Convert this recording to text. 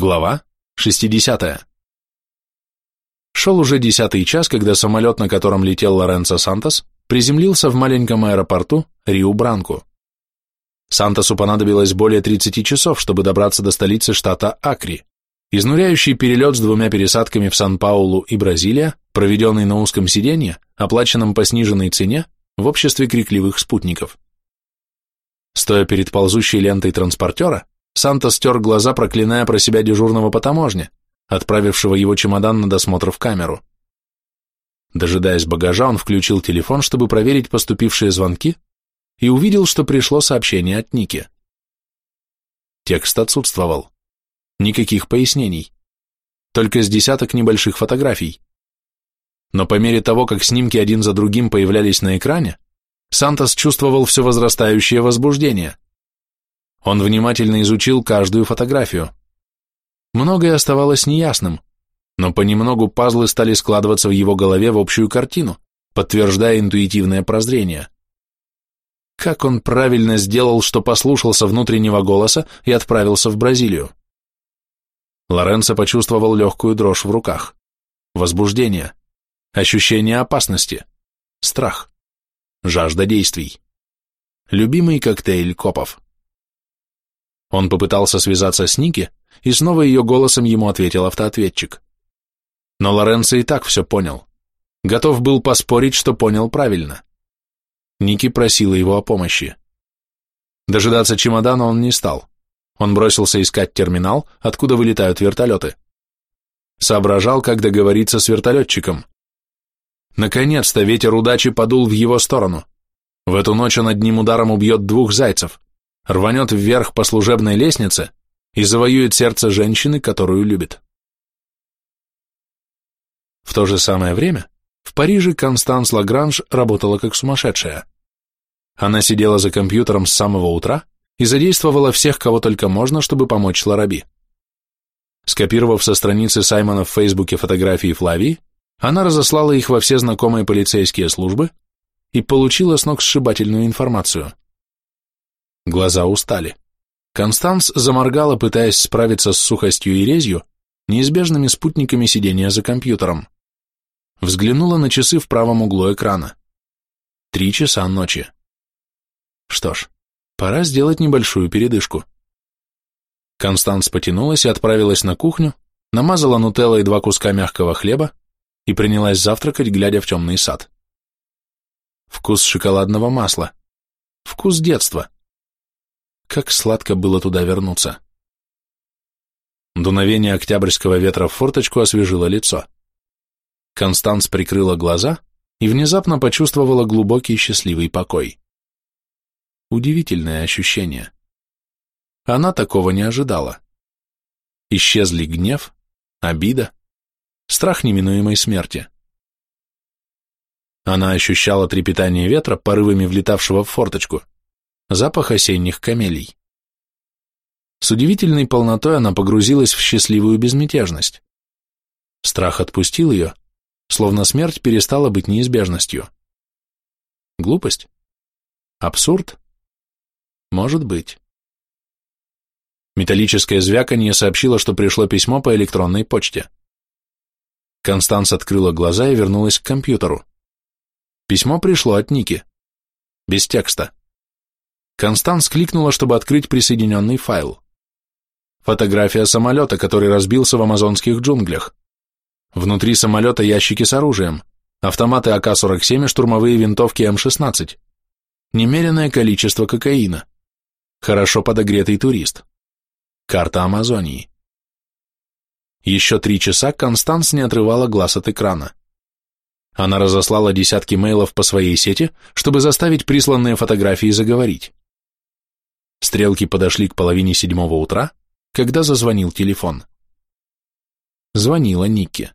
Глава 60. Шел уже десятый час, когда самолет, на котором летел Лоренцо Сантос, приземлился в маленьком аэропорту Риу-Бранку. Сантосу понадобилось более 30 часов, чтобы добраться до столицы штата Акри. Изнуряющий перелет с двумя пересадками в Сан-Паулу и Бразилия, проведенный на узком сиденье, оплаченном по сниженной цене, в обществе крикливых спутников. Стоя перед ползущей лентой транспортера, Санта стер глаза, проклиная про себя дежурного по таможне, отправившего его чемодан на досмотр в камеру. Дожидаясь багажа, он включил телефон, чтобы проверить поступившие звонки, и увидел, что пришло сообщение от Ники. Текст отсутствовал. Никаких пояснений. Только с десяток небольших фотографий. Но по мере того, как снимки один за другим появлялись на экране, Сантос чувствовал все возрастающее возбуждение. Он внимательно изучил каждую фотографию. Многое оставалось неясным, но понемногу пазлы стали складываться в его голове в общую картину, подтверждая интуитивное прозрение. Как он правильно сделал, что послушался внутреннего голоса и отправился в Бразилию. Лоренцо почувствовал легкую дрожь в руках, возбуждение, ощущение опасности, страх, жажда действий. Любимый коктейль копов. Он попытался связаться с Ники, и снова ее голосом ему ответил автоответчик. Но Лоренцо и так все понял. Готов был поспорить, что понял правильно. Ники просила его о помощи. Дожидаться чемодана он не стал. Он бросился искать терминал, откуда вылетают вертолеты. Соображал, как договориться с вертолетчиком. Наконец-то ветер удачи подул в его сторону. В эту ночь он одним ударом убьет двух зайцев рванет вверх по служебной лестнице и завоюет сердце женщины, которую любит. В то же самое время в Париже Констанс Лагранж работала как сумасшедшая. Она сидела за компьютером с самого утра и задействовала всех, кого только можно, чтобы помочь Лараби. Скопировав со страницы Саймона в Фейсбуке фотографии Флавии, она разослала их во все знакомые полицейские службы и получила сногсшибательную информацию – Глаза устали. Констанс заморгала, пытаясь справиться с сухостью и резью, неизбежными спутниками сидения за компьютером. Взглянула на часы в правом углу экрана. Три часа ночи. Что ж, пора сделать небольшую передышку. Констанс потянулась и отправилась на кухню, намазала нутеллой два куска мягкого хлеба и принялась завтракать, глядя в темный сад. Вкус шоколадного масла. Вкус детства. Как сладко было туда вернуться. Дуновение октябрьского ветра в форточку освежило лицо. Констанс прикрыла глаза и внезапно почувствовала глубокий счастливый покой. Удивительное ощущение. Она такого не ожидала. Исчезли гнев, обида, страх неминуемой смерти. Она ощущала трепетание ветра, порывами влетавшего в форточку, запах осенних камелий. С удивительной полнотой она погрузилась в счастливую безмятежность. Страх отпустил ее, словно смерть перестала быть неизбежностью. Глупость? Абсурд? Может быть. Металлическое звяканье сообщило, что пришло письмо по электронной почте. Констанс открыла глаза и вернулась к компьютеру. Письмо пришло от Ники. Без текста. Констанс кликнула, чтобы открыть присоединенный файл. Фотография самолета, который разбился в амазонских джунглях. Внутри самолета ящики с оружием, автоматы АК-47 и штурмовые винтовки М-16. Немеренное количество кокаина. Хорошо подогретый турист. Карта Амазонии. Еще три часа Констанс не отрывала глаз от экрана. Она разослала десятки мейлов по своей сети, чтобы заставить присланные фотографии заговорить. Стрелки подошли к половине седьмого утра, когда зазвонил телефон. Звонила Никки.